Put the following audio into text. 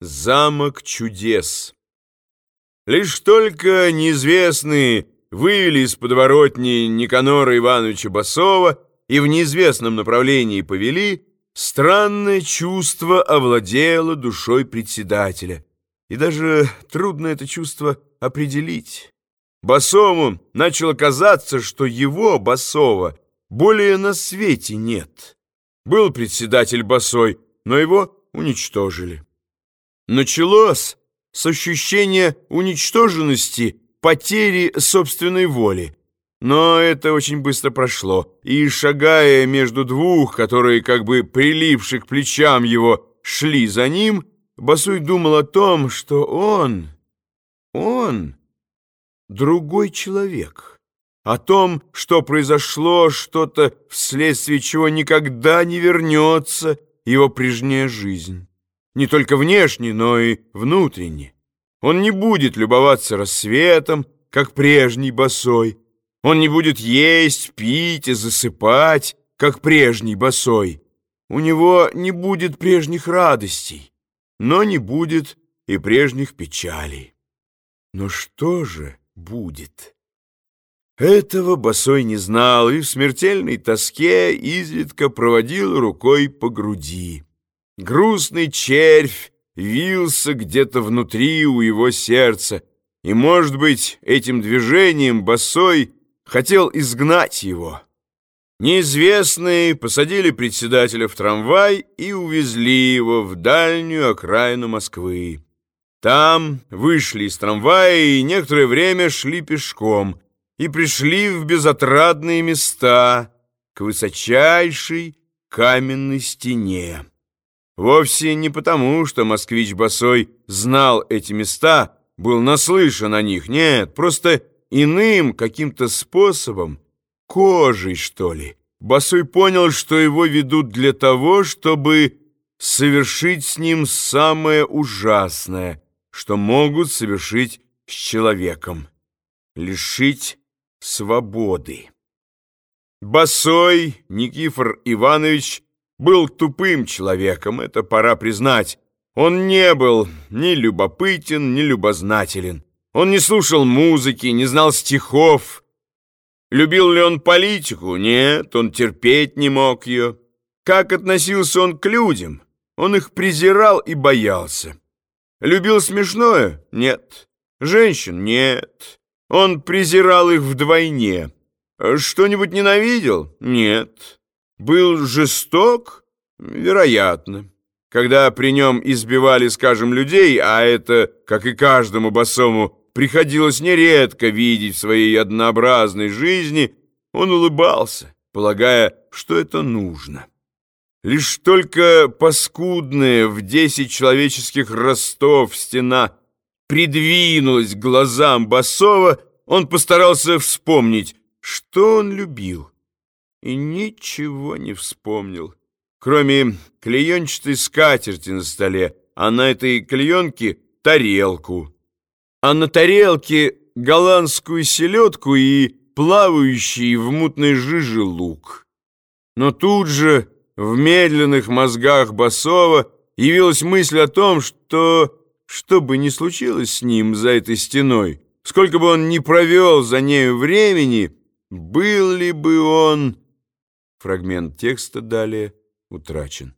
Замок чудес. Лишь только неизвестные вывели из подворотни Никанора Ивановича Басова и в неизвестном направлении повели, странное чувство овладело душой председателя. И даже трудно это чувство определить. Басову начало казаться, что его, Басова, более на свете нет. Был председатель Басой, но его уничтожили. Началось с ощущения уничтоженности, потери собственной воли. Но это очень быстро прошло, и, шагая между двух, которые, как бы прилипши к плечам его, шли за ним, Басуй думал о том, что он, он другой человек, о том, что произошло что-то, вследствие чего никогда не вернется его прежняя жизнь не только внешне, но и внутренне. Он не будет любоваться рассветом, как прежний босой. Он не будет есть, пить и засыпать, как прежний босой. У него не будет прежних радостей, но не будет и прежних печалей. Но что же будет? Этого босой не знал и в смертельной тоске изредка проводил рукой по груди. Грустный червь вился где-то внутри у его сердца, и, может быть, этим движением босой хотел изгнать его. Неизвестные посадили председателя в трамвай и увезли его в дальнюю окраину Москвы. Там вышли из трамвая и некоторое время шли пешком и пришли в безотрадные места к высочайшей каменной стене. Вовсе не потому, что москвич Босой знал эти места, был наслышан о них, нет, просто иным каким-то способом, кожей, что ли. Босой понял, что его ведут для того, чтобы совершить с ним самое ужасное, что могут совершить с человеком — лишить свободы. Босой Никифор Иванович был тупым человеком, это пора признать. Он не был ни любопытен, ни любознателен. Он не слушал музыки, не знал стихов. Любил ли он политику? Нет, он терпеть не мог ее. Как относился он к людям? Он их презирал и боялся. Любил смешное? Нет. Женщин? Нет. Он презирал их вдвойне. Что-нибудь ненавидел? Нет. Был жесток? Вероятно. Когда при нем избивали, скажем, людей, а это, как и каждому босому, приходилось нередко видеть в своей однообразной жизни, он улыбался, полагая, что это нужно. Лишь только паскудная в десять человеческих ростов стена придвинулась к глазам Басова, он постарался вспомнить, что он любил и ничего не вспомнил, кроме клеенчатой скатерти на столе, а на этой клеенке тарелку, а на тарелке голландскую селедку и плавающий в мутной жиже лук. Но тут же в медленных мозгах Басова явилась мысль о том, что, что бы ни случилось с ним за этой стеной, сколько бы он ни провел за нею времени, был ли бы он... Фрагмент текста далее утрачен.